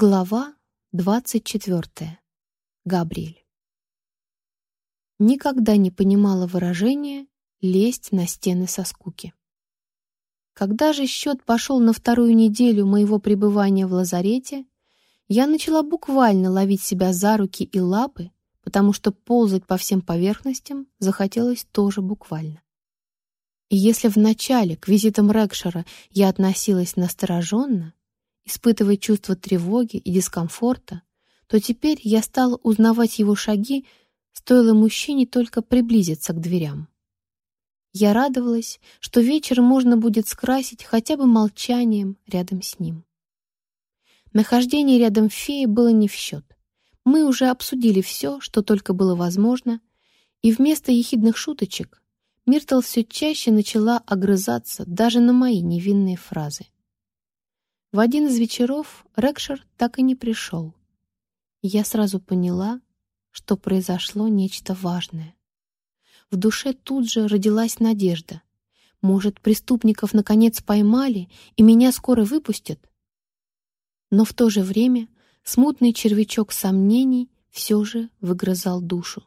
Глава 24. Габриэль. Никогда не понимала выражения «лезть на стены со скуки». Когда же счет пошел на вторую неделю моего пребывания в лазарете, я начала буквально ловить себя за руки и лапы, потому что ползать по всем поверхностям захотелось тоже буквально. И если вначале к визитам Рекшера я относилась настороженно, испытывая чувство тревоги и дискомфорта, то теперь я стала узнавать его шаги, стоило мужчине только приблизиться к дверям. Я радовалась, что вечер можно будет скрасить хотя бы молчанием рядом с ним. Нахождение рядом феи было не в счет. Мы уже обсудили все, что только было возможно, и вместо ехидных шуточек Миртл все чаще начала огрызаться даже на мои невинные фразы. В один из вечеров Рекшер так и не пришел. Я сразу поняла, что произошло нечто важное. В душе тут же родилась надежда. Может, преступников наконец поймали и меня скоро выпустят? Но в то же время смутный червячок сомнений все же выгрызал душу.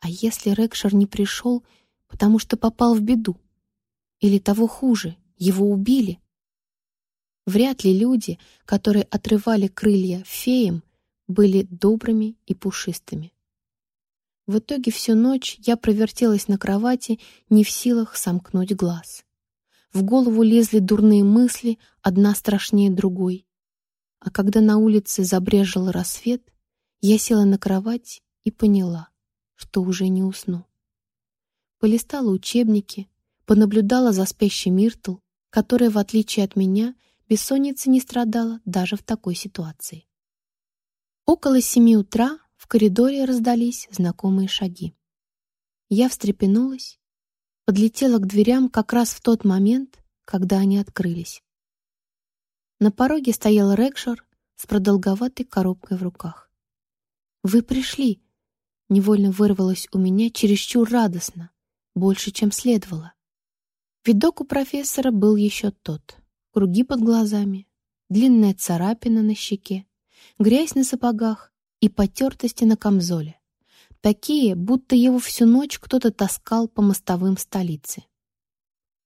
А если Рекшер не пришел, потому что попал в беду? Или того хуже, его убили? Вряд ли люди, которые отрывали крылья феям, были добрыми и пушистыми. В итоге всю ночь я провертелась на кровати, не в силах сомкнуть глаз. В голову лезли дурные мысли, одна страшнее другой. А когда на улице забрежил рассвет, я села на кровать и поняла, что уже не усну. Полистала учебники, понаблюдала за спящей Миртл, которая, в отличие от меня, Бессонница не страдала даже в такой ситуации. Около семи утра в коридоре раздались знакомые шаги. Я встрепенулась, подлетела к дверям как раз в тот момент, когда они открылись. На пороге стоял Рекшор с продолговатой коробкой в руках. «Вы пришли!» — невольно вырвалось у меня чересчур радостно, больше, чем следовало. Видок у профессора был еще тот круги под глазами, длинная царапина на щеке, грязь на сапогах и потертости на камзоле. Такие, будто его всю ночь кто-то таскал по мостовым столицы.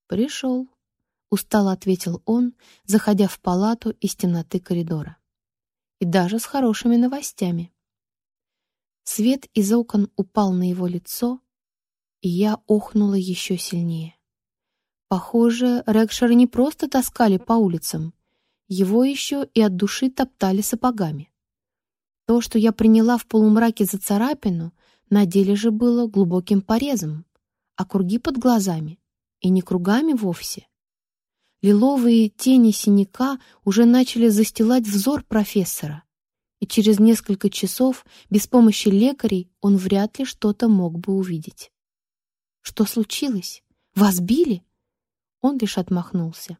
«Пришел», — устало ответил он, заходя в палату из темноты коридора. «И даже с хорошими новостями». Свет из окон упал на его лицо, и я охнула еще сильнее. Похоже, Рекшера не просто таскали по улицам, его еще и от души топтали сапогами. То, что я приняла в полумраке за царапину, на деле же было глубоким порезом, а круги под глазами, и не кругами вовсе. Лиловые тени синяка уже начали застилать взор профессора, и через несколько часов без помощи лекарей он вряд ли что-то мог бы увидеть. «Что случилось? Вас били?» Он лишь отмахнулся.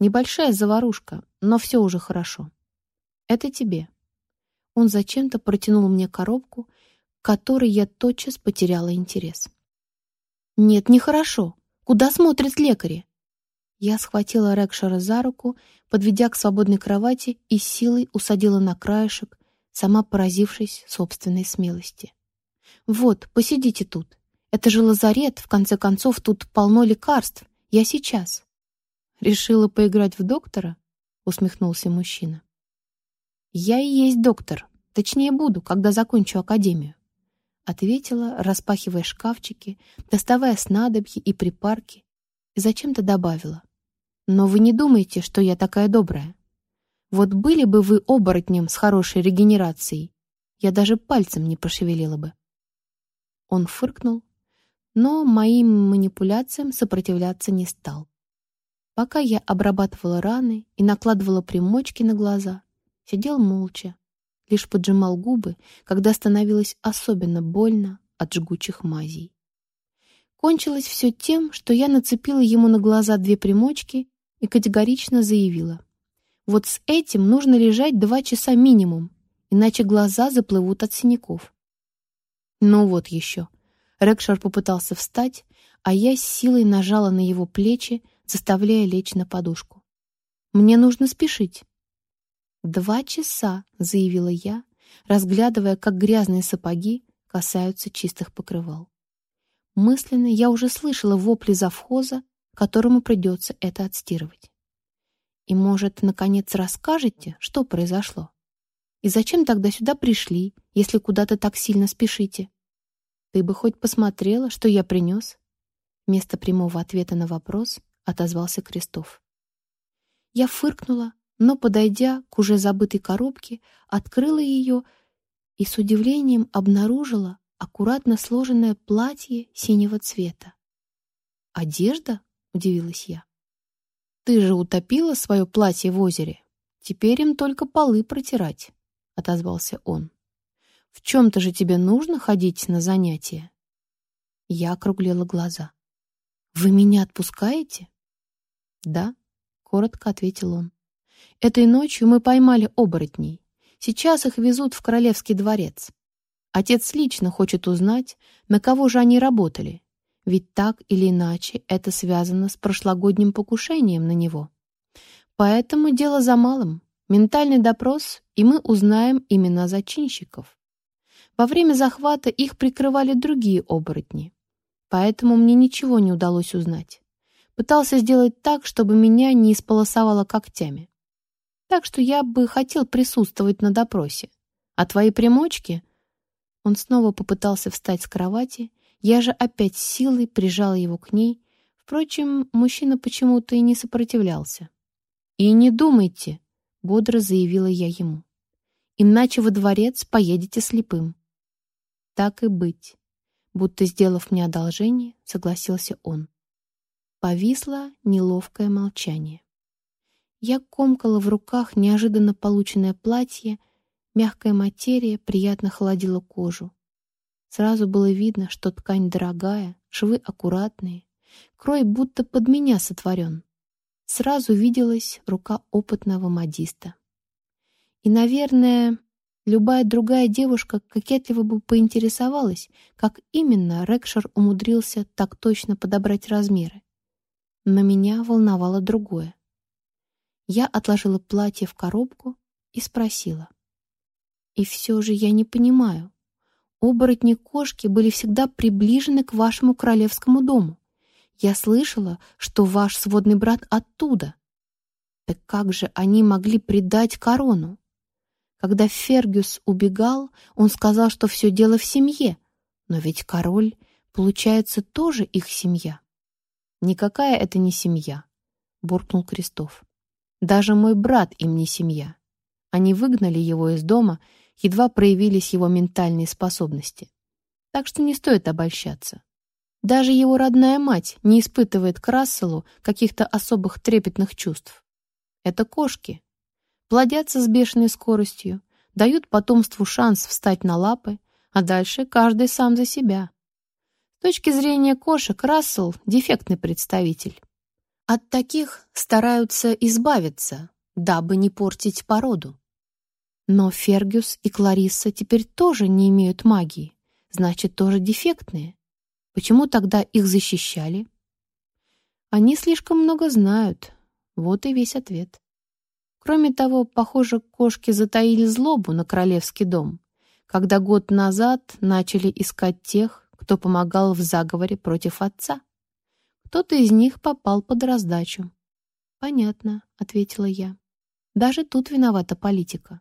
Небольшая заварушка, но все уже хорошо. Это тебе. Он зачем-то протянул мне коробку, которой я тотчас потеряла интерес. Нет, нехорошо. Куда смотрят лекари? Я схватила Рекшера за руку, подведя к свободной кровати и силой усадила на краешек, сама поразившись собственной смелости. «Вот, посидите тут. Это же лазарет, в конце концов, тут полно лекарств. Я сейчас. Решила поиграть в доктора? Усмехнулся мужчина. Я и есть доктор. Точнее, буду, когда закончу академию. Ответила, распахивая шкафчики, доставая снадобья и припарки, и зачем-то добавила. Но вы не думаете, что я такая добрая. Вот были бы вы оборотнем с хорошей регенерацией, я даже пальцем не пошевелила бы. Он фыркнул, но моим манипуляциям сопротивляться не стал. Пока я обрабатывала раны и накладывала примочки на глаза, сидел молча, лишь поджимал губы, когда становилось особенно больно от жгучих мазей. Кончилось все тем, что я нацепила ему на глаза две примочки и категорично заявила. Вот с этим нужно лежать два часа минимум, иначе глаза заплывут от синяков. Ну вот еще. Рекшар попытался встать, а я с силой нажала на его плечи, заставляя лечь на подушку. «Мне нужно спешить». «Два часа», — заявила я, разглядывая, как грязные сапоги касаются чистых покрывал. Мысленно я уже слышала вопли завхоза, которому придется это отстирывать. И, может, наконец расскажете, что произошло? И зачем тогда сюда пришли, если куда-то так сильно спешите? Ты бы хоть посмотрела, что я принес? Вместо прямого ответа на вопрос отозвался Крестов. Я фыркнула, но, подойдя к уже забытой коробке, открыла ее и с удивлением обнаружила аккуратно сложенное платье синего цвета. «Одежда?» — удивилась я. «Ты же утопила свое платье в озере. Теперь им только полы протирать», — отозвался он. «В чем-то же тебе нужно ходить на занятия?» Я округлила глаза. «Вы меня отпускаете?» «Да», — коротко ответил он. «Этой ночью мы поймали оборотней. Сейчас их везут в Королевский дворец. Отец лично хочет узнать, на кого же они работали, ведь так или иначе это связано с прошлогодним покушением на него. Поэтому дело за малым. Ментальный допрос, и мы узнаем имена зачинщиков. Во время захвата их прикрывали другие оборотни. Поэтому мне ничего не удалось узнать. Пытался сделать так, чтобы меня не исполосовало когтями. Так что я бы хотел присутствовать на допросе. А твои примочки... Он снова попытался встать с кровати, я же опять силой прижала его к ней. Впрочем, мужчина почему-то и не сопротивлялся. «И не думайте», — бодро заявила я ему. «Иначе во дворец поедете слепым». «Так и быть», — будто сделав мне одолжение, согласился он. Повисло неловкое молчание. Я комкала в руках неожиданно полученное платье, мягкая материя приятно холодила кожу. Сразу было видно, что ткань дорогая, швы аккуратные, крой будто под меня сотворен. Сразу виделась рука опытного модиста. И, наверное, любая другая девушка кокетливо бы поинтересовалась, как именно Рекшер умудрился так точно подобрать размеры. Но меня волновало другое. Я отложила платье в коробку и спросила. «И все же я не понимаю, оборотни-кошки были всегда приближены к вашему королевскому дому. Я слышала, что ваш сводный брат оттуда. Так как же они могли предать корону? Когда Фергюс убегал, он сказал, что все дело в семье, но ведь король, получается, тоже их семья. «Никакая это не семья», — буркнул Крестов. «Даже мой брат им не семья. Они выгнали его из дома едва проявились его ментальные способности. Так что не стоит обольщаться. Даже его родная мать не испытывает к Расселу каких-то особых трепетных чувств. Это кошки. Плодятся с бешеной скоростью, дают потомству шанс встать на лапы, а дальше каждый сам за себя. С точки зрения кошек Рассел — дефектный представитель. От таких стараются избавиться, дабы не портить породу. Но Фергюс и Кларисса теперь тоже не имеют магии, значит, тоже дефектные. Почему тогда их защищали? Они слишком много знают. Вот и весь ответ. Кроме того, похоже, кошки затаили злобу на королевский дом, когда год назад начали искать тех, кто помогал в заговоре против отца. Кто-то из них попал под раздачу. «Понятно», — ответила я. «Даже тут виновата политика».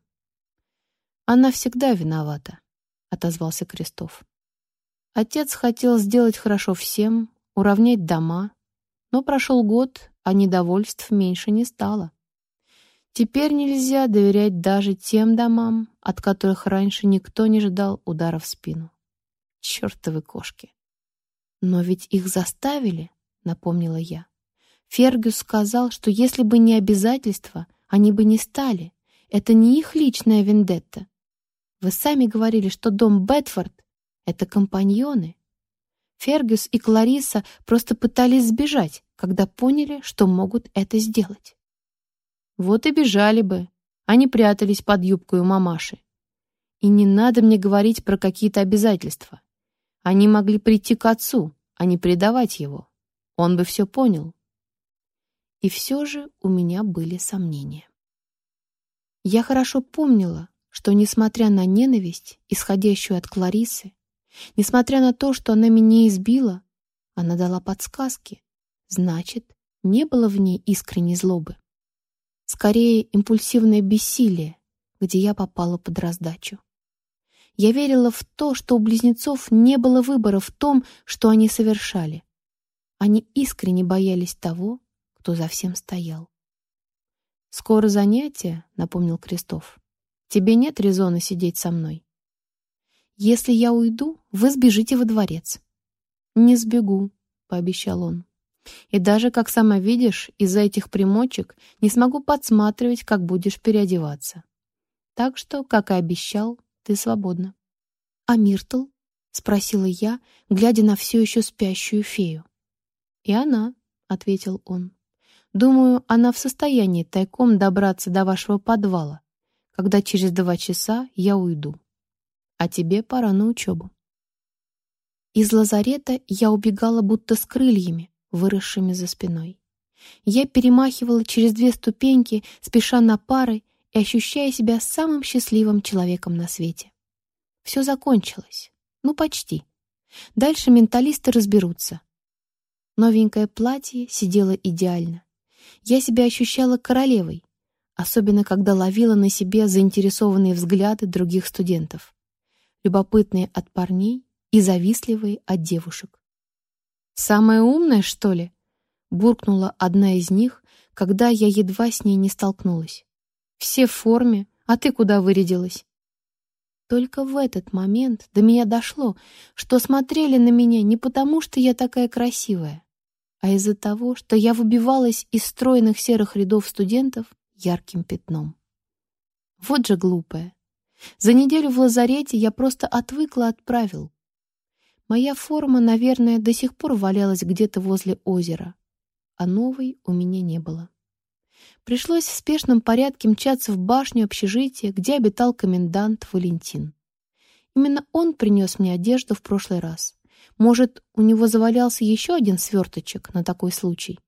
«Она всегда виновата», — отозвался Крестов. Отец хотел сделать хорошо всем, уравнять дома, но прошел год, а недовольств меньше не стало. Теперь нельзя доверять даже тем домам, от которых раньше никто не ждал удара в спину. Чёртовы кошки. Но ведь их заставили, напомнила я. Фергюс сказал, что если бы не обязательства, они бы не стали. Это не их личная вендетта. Вы сами говорили, что дом Бетфорд — это компаньоны. Фергюс и Клариса просто пытались сбежать, когда поняли, что могут это сделать. Вот и бежали бы. Они прятались под юбкой у мамаши. И не надо мне говорить про какие-то обязательства. Они могли прийти к отцу, а не предавать его. Он бы все понял. И все же у меня были сомнения. Я хорошо помнила, что, несмотря на ненависть, исходящую от Кларисы, несмотря на то, что она меня избила, она дала подсказки. Значит, не было в ней искренней злобы. Скорее, импульсивное бессилие, где я попала под раздачу. Я верила в то, что у близнецов не было выбора в том, что они совершали. Они искренне боялись того, кто за всем стоял. «Скоро занятие», — напомнил Крестов. «Тебе нет резона сидеть со мной». «Если я уйду, вы сбежите во дворец». «Не сбегу», — пообещал он. «И даже, как сама видишь, из-за этих примочек не смогу подсматривать, как будешь переодеваться. Так что, как и обещал, ты свободна». «А Миртл?» — спросила я, глядя на все еще спящую фею. «И она», — ответил он. «Думаю, она в состоянии тайком добраться до вашего подвала, когда через два часа я уйду. А тебе пора на учебу». Из лазарета я убегала будто с крыльями, выросшими за спиной. Я перемахивала через две ступеньки, спеша на пары и ощущая себя самым счастливым человеком на свете. Все закончилось. Ну, почти. Дальше менталисты разберутся. Новенькое платье сидело идеально. Я себя ощущала королевой, особенно когда ловила на себе заинтересованные взгляды других студентов. Любопытные от парней и завистливые от девушек. «Самая умная, что ли?» — буркнула одна из них, когда я едва с ней не столкнулась. «Все в форме, а ты куда вырядилась?» Только в этот момент до меня дошло, что смотрели на меня не потому, что я такая красивая, а из-за того, что я выбивалась из стройных серых рядов студентов ярким пятном. Вот же глупая. За неделю в лазарете я просто отвыкла от правил. Моя форма, наверное, до сих пор валялась где-то возле озера, а новой у меня не было. Пришлось в спешном порядке мчаться в башню общежития, где обитал комендант Валентин. Именно он принес мне одежду в прошлый раз. Может, у него завалялся еще один сверточек на такой случай?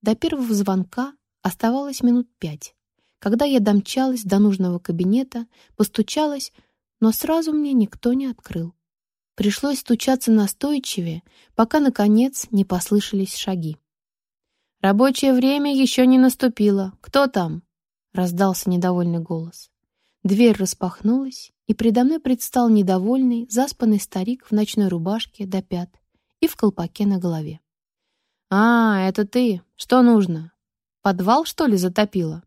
До первого звонка оставалось минут пять. Когда я домчалась до нужного кабинета, постучалась, но сразу мне никто не открыл. Пришлось стучаться настойчивее, пока, наконец, не послышались шаги. «Рабочее время еще не наступило. Кто там?» — раздался недовольный голос. Дверь распахнулась, и предо мной предстал недовольный, заспанный старик в ночной рубашке до пят и в колпаке на голове. «А, это ты. Что нужно? Подвал, что ли, затопило?»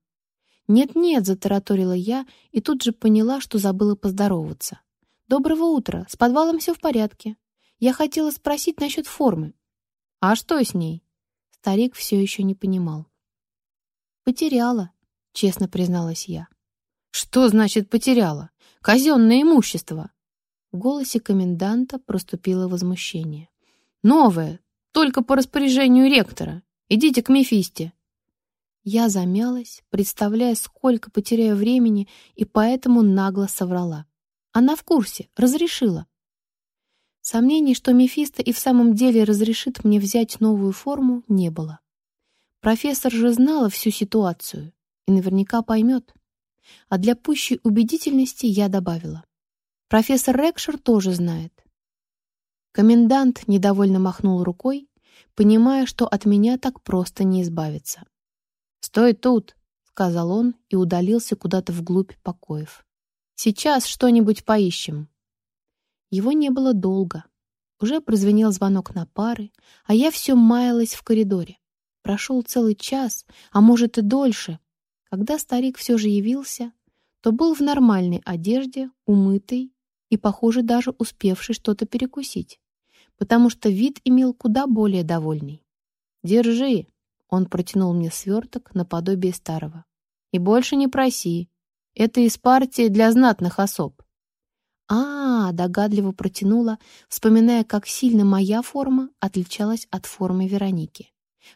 «Нет-нет», — затараторила я и тут же поняла, что забыла поздороваться. «Доброго утра. С подвалом все в порядке. Я хотела спросить насчет формы». «А что с ней?» Старик все еще не понимал. «Потеряла», — честно призналась я. «Что значит потеряла? Казенное имущество!» В голосе коменданта проступило возмущение. «Новое, только по распоряжению ректора. Идите к Мефисте». Я замялась, представляя, сколько потеряю времени, и поэтому нагло соврала. Она в курсе, разрешила. Сомнений, что Мефисто и в самом деле разрешит мне взять новую форму, не было. Профессор же знала всю ситуацию и наверняка поймет. А для пущей убедительности я добавила. Профессор Рекшер тоже знает. Комендант недовольно махнул рукой, понимая, что от меня так просто не избавиться. «Стой тут!» — сказал он и удалился куда-то вглубь покоев. «Сейчас что-нибудь поищем». Его не было долго. Уже прозвенел звонок на пары, а я все маялась в коридоре. Прошел целый час, а может и дольше, когда старик все же явился, то был в нормальной одежде, умытый и, похоже, даже успевший что-то перекусить, потому что вид имел куда более довольный. «Держи!» — он протянул мне сверток наподобие старого. «И больше не проси. Это из партии для знатных особ». А, догадливо протянула, вспоминая, как сильно моя форма отличалась от формы Вероники.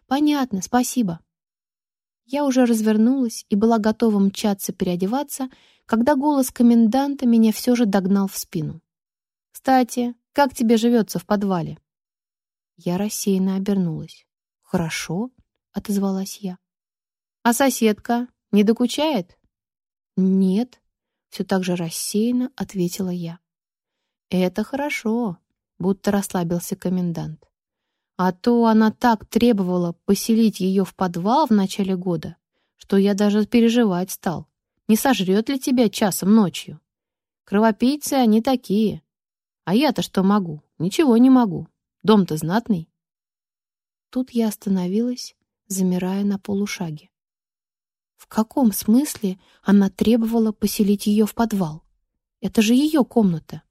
«Понятно, спасибо». Я уже развернулась и была готова мчаться переодеваться, когда голос коменданта меня все же догнал в спину. «Кстати, как тебе живется в подвале?» Я рассеянно обернулась. «Хорошо», — отозвалась я. «А соседка не докучает?» «Нет», — все так же рассеянно ответила я. «Это хорошо», — будто расслабился комендант. «А то она так требовала поселить ее в подвал в начале года, что я даже переживать стал, не сожрет ли тебя часом ночью. Кровопийцы они такие. А я-то что могу? Ничего не могу. Дом-то знатный». Тут я остановилась, замирая на полушаге. В каком смысле она требовала поселить ее в подвал? Это же ее комната.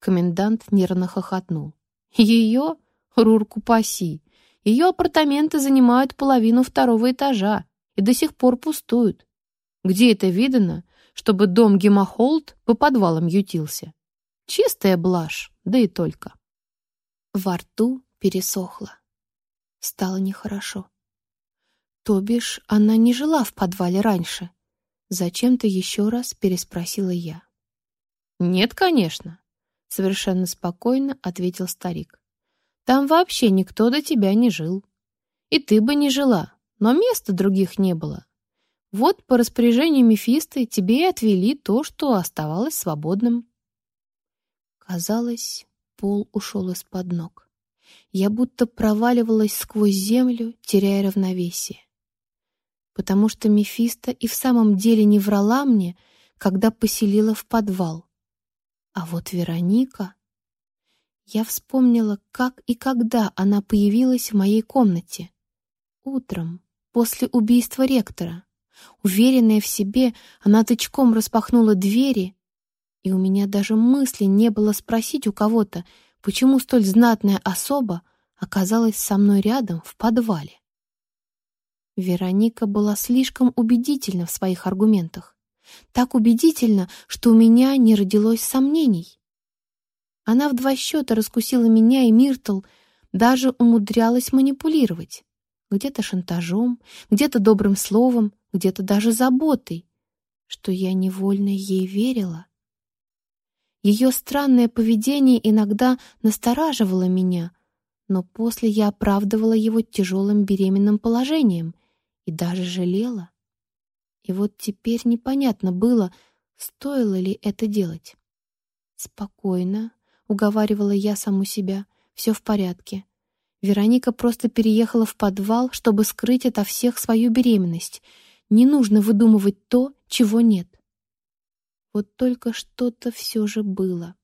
Комендант нервно хохотнул. Ее? Рурку паси. Ее апартаменты занимают половину второго этажа и до сих пор пустуют. Где это видано, чтобы дом Гемахолд по подвалам ютился? Чистая блажь, да и только. Во рту пересохло. Стало нехорошо. То бишь, она не жила в подвале раньше? Зачем-то еще раз переспросила я. «Нет, конечно», — совершенно спокойно ответил старик. «Там вообще никто до тебя не жил. И ты бы не жила, но места других не было. Вот по распоряжению Мефисты тебе и отвели то, что оставалось свободным». Казалось, пол ушел из-под ног. Я будто проваливалась сквозь землю, теряя равновесие потому что Мефисто и в самом деле не врала мне, когда поселила в подвал. А вот Вероника... Я вспомнила, как и когда она появилась в моей комнате. Утром, после убийства ректора. Уверенная в себе, она тычком распахнула двери, и у меня даже мысли не было спросить у кого-то, почему столь знатная особа оказалась со мной рядом в подвале. Вероника была слишком убедительна в своих аргументах. Так убедительно, что у меня не родилось сомнений. Она в два счета раскусила меня и Миртл, даже умудрялась манипулировать. Где-то шантажом, где-то добрым словом, где-то даже заботой, что я невольно ей верила. Ее странное поведение иногда настораживало меня, но после я оправдывала его тяжелым беременным положением — и даже жалела. И вот теперь непонятно было, стоило ли это делать. «Спокойно», — уговаривала я саму себя, — «все в порядке». Вероника просто переехала в подвал, чтобы скрыть ото всех свою беременность. Не нужно выдумывать то, чего нет. Вот только что-то все же было.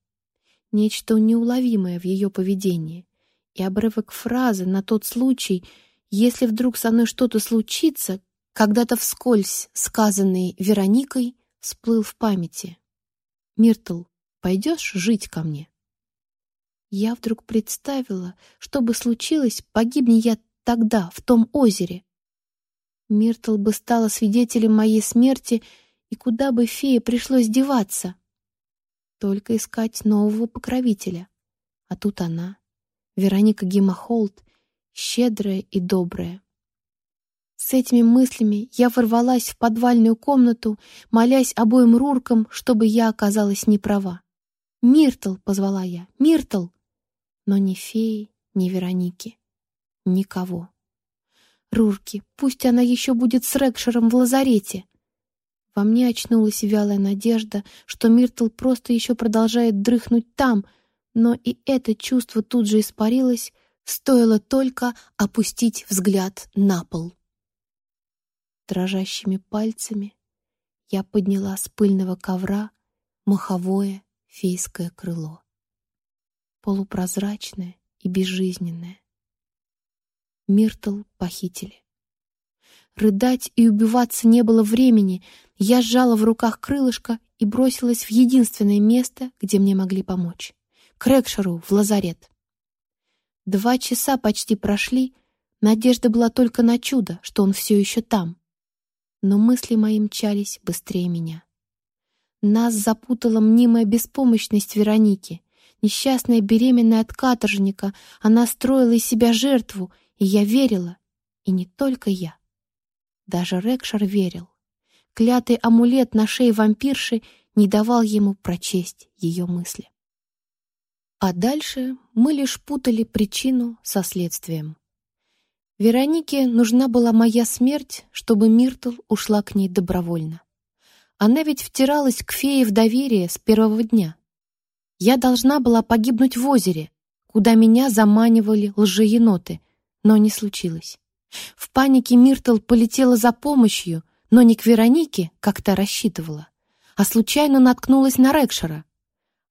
Нечто неуловимое в ее поведении. И обрывок фразы на тот случай — если вдруг со мной что-то случится, когда-то вскользь сказанный Вероникой всплыл в памяти. «Миртл, пойдешь жить ко мне?» Я вдруг представила, что бы случилось, погибни я тогда, в том озере. Миртл бы стала свидетелем моей смерти, и куда бы фее пришлось деваться? Только искать нового покровителя. А тут она, Вероника Гимахолд, щедрая и добрая. С этими мыслями я ворвалась в подвальную комнату, молясь обоим руркам, чтобы я оказалась не права. «Миртл!» — позвала я. «Миртл!» Но ни феи, ни Вероники. Никого. Рурки, пусть она еще будет с Рекшером в лазарете. Во мне очнулась вялая надежда, что Миртл просто еще продолжает дрыхнуть там, но и это чувство тут же испарилось, Стоило только опустить взгляд на пол. Дрожащими пальцами я подняла с пыльного ковра маховое фейское крыло. Полупрозрачное и безжизненное. Миртл похитили. Рыдать и убиваться не было времени. Я сжала в руках крылышко и бросилась в единственное место, где мне могли помочь. К Рекшеру, в лазарет. Два часа почти прошли, надежда была только на чудо, что он все еще там. Но мысли мои мчались быстрее меня. Нас запутала мнимая беспомощность Вероники, несчастная беременная от каторжника. Она строила из себя жертву, и я верила. И не только я. Даже Рекшар верил. Клятый амулет на шее вампирши не давал ему прочесть ее мысли. А дальше мы лишь путали причину со следствием. Веронике нужна была моя смерть, чтобы Миртл ушла к ней добровольно. Она ведь втиралась к фее в доверие с первого дня. Я должна была погибнуть в озере, куда меня заманивали лжееноты, но не случилось. В панике Миртл полетела за помощью, но не к Веронике, как та рассчитывала, а случайно наткнулась на Рекшера.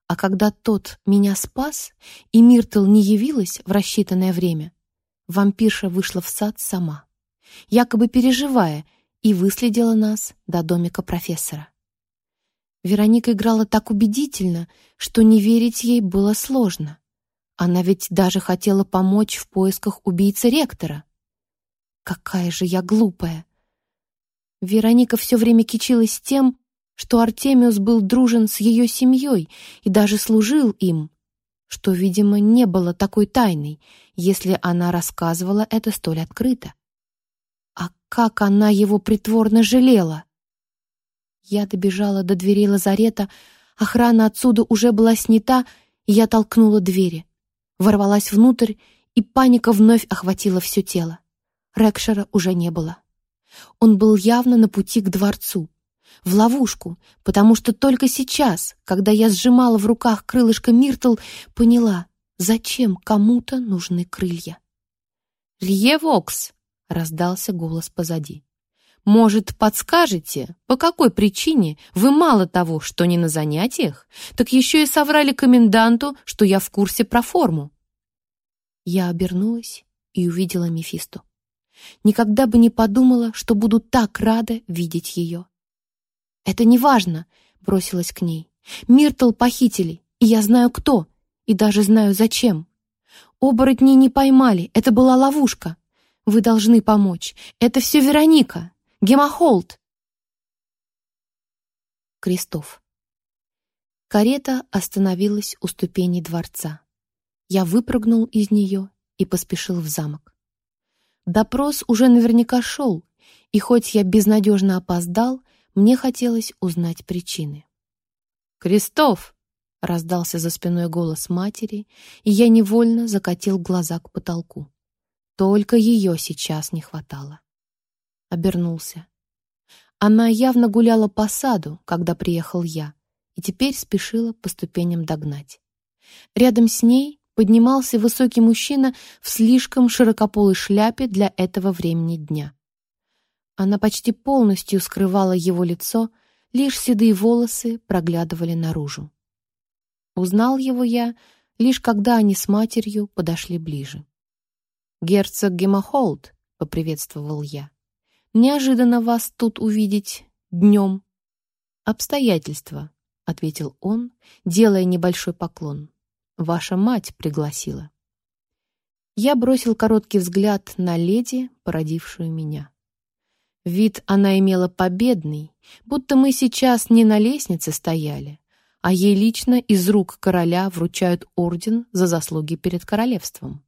А когда тот меня спас, и Миртл не явилась в рассчитанное время, вампирша вышла в сад сама, якобы переживая, и выследила нас до домика профессора. Вероника играла так убедительно, что не верить ей было сложно. Она ведь даже хотела помочь в поисках убийцы ректора. Какая же я глупая! Вероника все время кичилась тем, что Артемиус был дружен с ее семьей и даже служил им, что, видимо, не было такой тайной, если она рассказывала это столь открыто. А как она его притворно жалела! Я добежала до дверей лазарета, охрана отсюда уже была снята, и я толкнула двери. Ворвалась внутрь, и паника вновь охватила все тело. Рекшера уже не было. Он был явно на пути к дворцу. В ловушку, потому что только сейчас, когда я сжимала в руках крылышко Миртл, поняла, зачем кому-то нужны крылья. «Лье Вокс!» — раздался голос позади. Может, подскажете, по какой причине вы мало того, что не на занятиях, так еще и соврали коменданту, что я в курсе про форму?» Я обернулась и увидела Мефисту. Никогда бы не подумала, что буду так рада видеть ее. «Это не важно», — бросилась к ней. «Миртл похитили, и я знаю кто, и даже знаю зачем. Оборотни не поймали, это была ловушка. Вы должны помочь. Это все Вероника, Гемохолд!» Крестов. Карета остановилась у ступеней дворца. Я выпрыгнул из нее и поспешил в замок. Допрос уже наверняка шел, и хоть я безнадежно опоздал, мне хотелось узнать причины. «Крестов!» — раздался за спиной голос матери, и я невольно закатил глаза к потолку. Только ее сейчас не хватало обернулся. Она явно гуляла по саду, когда приехал я, и теперь спешила по ступеням догнать. Рядом с ней поднимался высокий мужчина в слишком широкополой шляпе для этого времени дня. Она почти полностью скрывала его лицо, лишь седые волосы проглядывали наружу. Узнал его я, лишь когда они с матерью подошли ближе. «Герцог Гемохолд», — поприветствовал я. Неожиданно вас тут увидеть днем. Обстоятельства, — ответил он, делая небольшой поклон. Ваша мать пригласила. Я бросил короткий взгляд на леди, породившую меня. Вид она имела победный, будто мы сейчас не на лестнице стояли, а ей лично из рук короля вручают орден за заслуги перед королевством.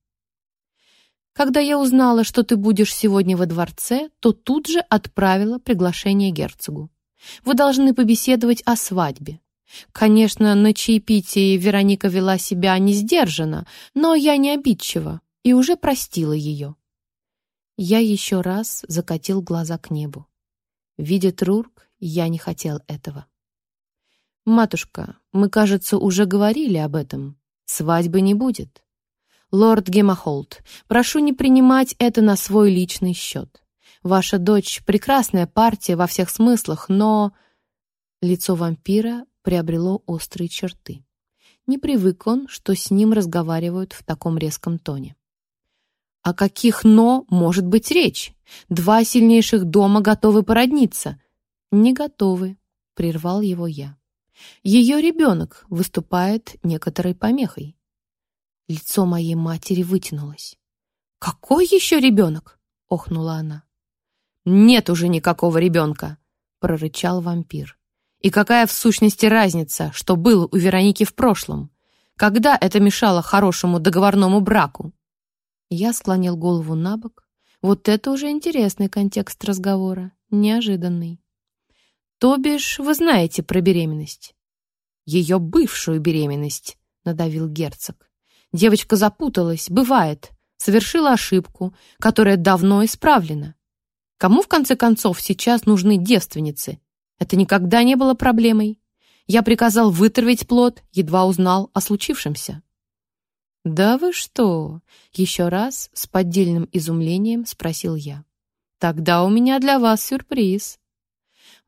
Когда я узнала, что ты будешь сегодня во дворце, то тут же отправила приглашение герцогу. Вы должны побеседовать о свадьбе. Конечно, на чаепитии Вероника вела себя не сдержанно, но я не обидчива и уже простила ее. Я еще раз закатил глаза к небу. Видя Трурк, я не хотел этого. «Матушка, мы, кажется, уже говорили об этом. Свадьбы не будет. «Лорд Гемахолд, прошу не принимать это на свой личный счет. Ваша дочь — прекрасная партия во всех смыслах, но...» Лицо вампира приобрело острые черты. Не привык он, что с ним разговаривают в таком резком тоне. «О каких «но» может быть речь? Два сильнейших дома готовы породниться». «Не готовы», — прервал его я. «Ее ребенок выступает некоторой помехой. Лицо моей матери вытянулось. «Какой еще ребенок?» — охнула она. «Нет уже никакого ребенка!» — прорычал вампир. «И какая в сущности разница, что было у Вероники в прошлом? Когда это мешало хорошему договорному браку?» Я склонил голову на бок. Вот это уже интересный контекст разговора, неожиданный. «То бишь, вы знаете про беременность?» «Ее бывшую беременность», — надавил герцог. Девочка запуталась, бывает, совершила ошибку, которая давно исправлена. Кому, в конце концов, сейчас нужны девственницы? Это никогда не было проблемой. Я приказал вытравить плод, едва узнал о случившемся. «Да вы что?» — еще раз с поддельным изумлением спросил я. «Тогда у меня для вас сюрприз».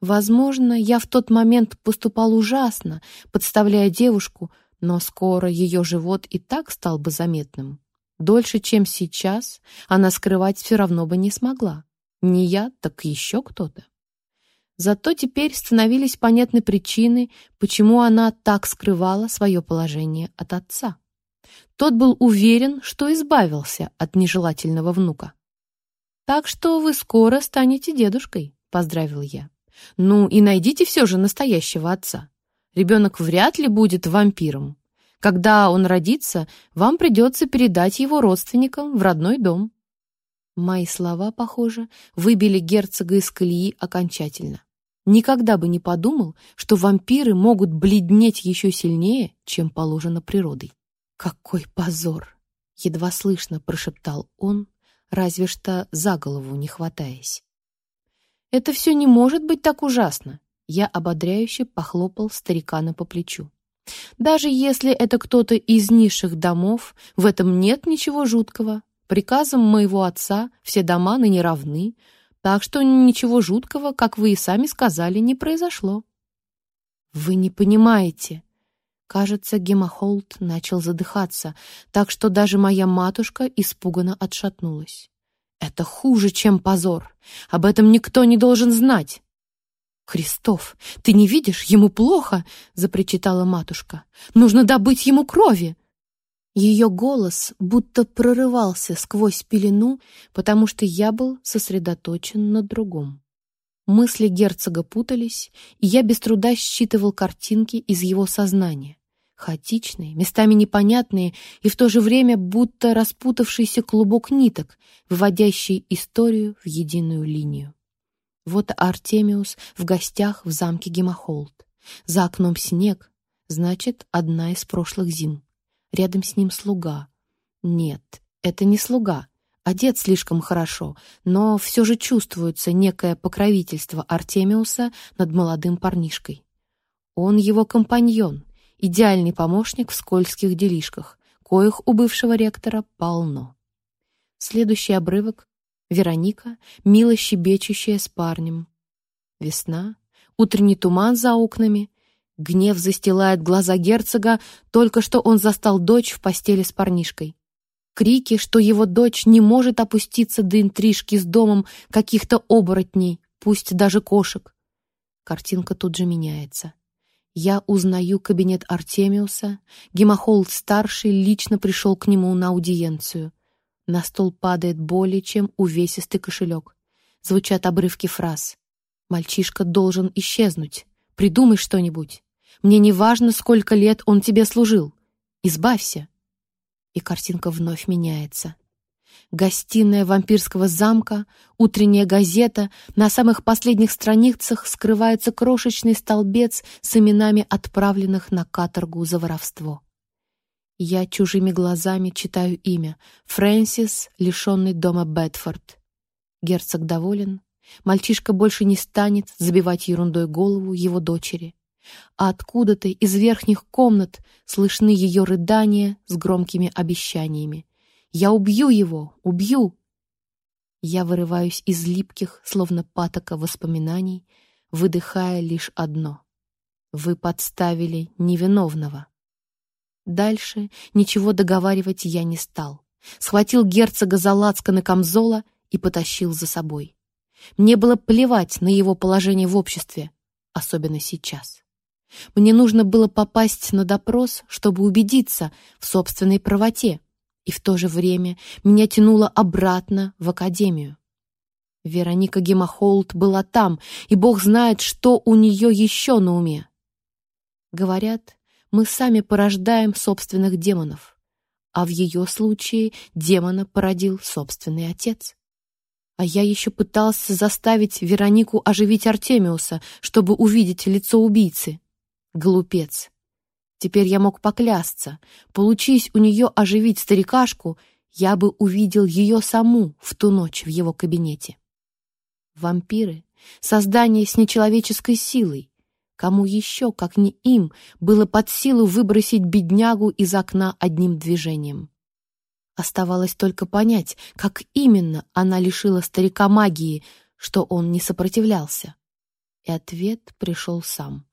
Возможно, я в тот момент поступал ужасно, подставляя девушку, но скоро ее живот и так стал бы заметным. Дольше, чем сейчас, она скрывать все равно бы не смогла. Не я, так еще кто-то. Зато теперь становились понятны причины, почему она так скрывала свое положение от отца. Тот был уверен, что избавился от нежелательного внука. «Так что вы скоро станете дедушкой», — поздравил я. «Ну и найдите все же настоящего отца. Ребенок вряд ли будет вампиром. Когда он родится, вам придется передать его родственникам в родной дом». Мои слова, похоже, выбили герцога из колеи окончательно. Никогда бы не подумал, что вампиры могут бледнеть еще сильнее, чем положено природой. «Какой позор!» — едва слышно прошептал он, разве что за голову не хватаясь. «Это все не может быть так ужасно!» Я ободряюще похлопал старикана по плечу. «Даже если это кто-то из низших домов, в этом нет ничего жуткого. Приказом моего отца все дома ныне равны, так что ничего жуткого, как вы и сами сказали, не произошло». «Вы не понимаете», Кажется, Гемахолд начал задыхаться, так что даже моя матушка испуганно отшатнулась. «Это хуже, чем позор. Об этом никто не должен знать». «Христов, ты не видишь? Ему плохо!» — запричитала матушка. «Нужно добыть ему крови!» Ее голос будто прорывался сквозь пелену, потому что я был сосредоточен на другом. Мысли герцога путались, и я без труда считывал картинки из его сознания. Хаотичные, местами непонятные и в то же время будто распутавшийся клубок ниток, выводящий историю в единую линию. Вот Артемиус в гостях в замке Гемахолд. За окном снег, значит, одна из прошлых зим. Рядом с ним слуга. Нет, это не слуга, одет слишком хорошо, но все же чувствуется некое покровительство Артемиуса над молодым парнишкой. Он его компаньон, идеальный помощник в скользких делишках, коих у бывшего ректора полно. Следующий обрывок — Вероника, мило щебечущая с парнем. Весна, утренний туман за окнами, гнев застилает глаза герцога, только что он застал дочь в постели с парнишкой крики, что его дочь не может опуститься до интрижки с домом каких-то оборотней, пусть даже кошек. Картинка тут же меняется. Я узнаю кабинет Артемиуса. Гемохолд-старший лично пришел к нему на аудиенцию. На стол падает более чем увесистый кошелек. Звучат обрывки фраз. «Мальчишка должен исчезнуть. Придумай что-нибудь. Мне не важно, сколько лет он тебе служил. Избавься и картинка вновь меняется. Гостиная вампирского замка, утренняя газета, на самых последних страницах скрывается крошечный столбец с именами отправленных на каторгу за воровство. Я чужими глазами читаю имя — Фрэнсис, лишенный дома Бетфорд. Герцог доволен. Мальчишка больше не станет забивать ерундой голову его дочери а откуда-то из верхних комнат слышны ее рыдания с громкими обещаниями. «Я убью его! Убью!» Я вырываюсь из липких, словно патока воспоминаний, выдыхая лишь одно. «Вы подставили невиновного». Дальше ничего договаривать я не стал. Схватил герцога за лацканы камзола и потащил за собой. Мне было плевать на его положение в обществе, особенно сейчас. Мне нужно было попасть на допрос, чтобы убедиться в собственной правоте, и в то же время меня тянуло обратно в академию. Вероника Гемахолд была там, и бог знает, что у нее еще на уме. Говорят, мы сами порождаем собственных демонов, а в ее случае демона породил собственный отец. А я еще пытался заставить Веронику оживить Артемиуса, чтобы увидеть лицо убийцы. Глупец. Теперь я мог поклясться. Получись у нее оживить старикашку, я бы увидел ее саму в ту ночь в его кабинете. Вампиры создание с нечеловеческой силой. Кому еще, как не им, было под силу выбросить беднягу из окна одним движением? Оставалось только понять, как именно она лишила старика магии, что он не сопротивлялся. И ответ пришел сам.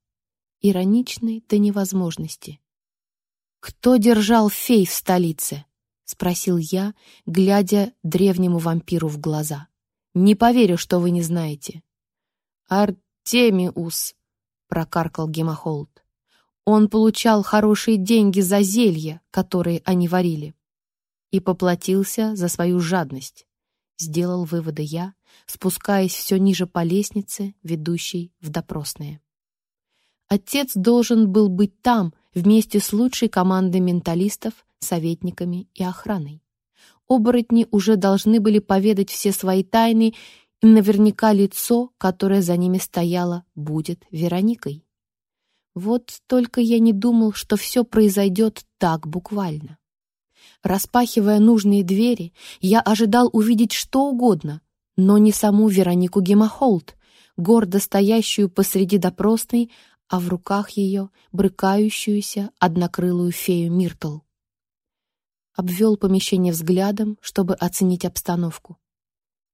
Ироничный до невозможности. «Кто держал фей в столице?» — спросил я, глядя древнему вампиру в глаза. «Не поверю, что вы не знаете». «Артемиус», — прокаркал Гемохолд. «Он получал хорошие деньги за зелья, которые они варили, и поплатился за свою жадность», — сделал выводы я, спускаясь все ниже по лестнице, ведущей в допросные. Отец должен был быть там вместе с лучшей командой менталистов, советниками и охраной. Оборотни уже должны были поведать все свои тайны, и наверняка лицо, которое за ними стояло, будет Вероникой. Вот только я не думал, что все произойдет так буквально. Распахивая нужные двери, я ожидал увидеть что угодно, но не саму Веронику Гемахолд, гордо стоящую посреди допросной, а в руках ее брыкающуюся однокрылую фею Миртл. Обвел помещение взглядом, чтобы оценить обстановку.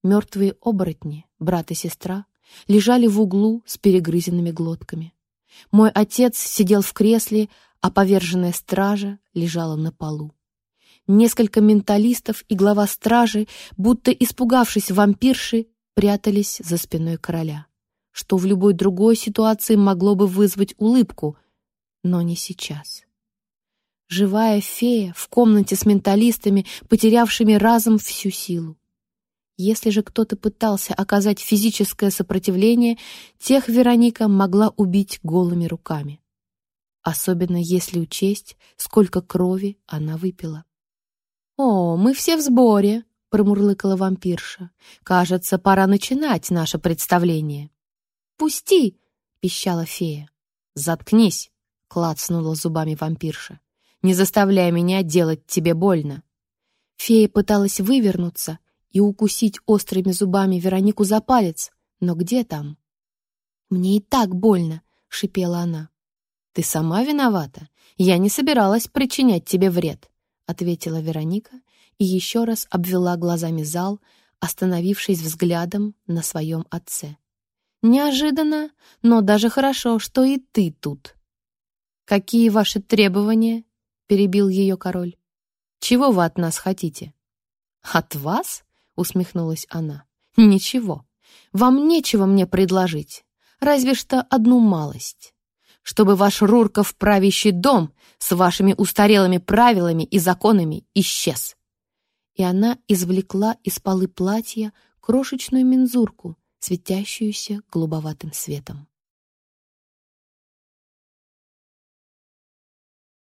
Мертвые оборотни, брат и сестра, лежали в углу с перегрызенными глотками. Мой отец сидел в кресле, а поверженная стража лежала на полу. Несколько менталистов и глава стражи, будто испугавшись вампирши, прятались за спиной короля, что в любой другой ситуации могло бы вызвать улыбку, но не сейчас. Живая фея в комнате с менталистами, потерявшими разом всю силу. Если же кто-то пытался оказать физическое сопротивление, тех Вероника могла убить голыми руками. Особенно если учесть, сколько крови она выпила. «О, мы все в сборе», — промурлыкала вампирша. «Кажется, пора начинать наше представление». «Пусти!» — пищала фея. «Заткнись!» — клацнула зубами вампирша. «Не заставляй меня делать тебе больно!» Фея пыталась вывернуться и укусить острыми зубами Веронику за палец, но где там? «Мне и так больно!» — шипела она. «Ты сама виновата. Я не собиралась причинять тебе вред ответила Вероника и еще раз обвела глазами зал, остановившись взглядом на своем отце. «Неожиданно, но даже хорошо, что и ты тут». «Какие ваши требования?» — перебил ее король. «Чего вы от нас хотите?» «От вас?» — усмехнулась она. «Ничего. Вам нечего мне предложить, разве что одну малость чтобы ваш Рурков правящий дом с вашими устарелыми правилами и законами исчез. И она извлекла из полы платья крошечную мензурку, светящуюся голубоватым светом.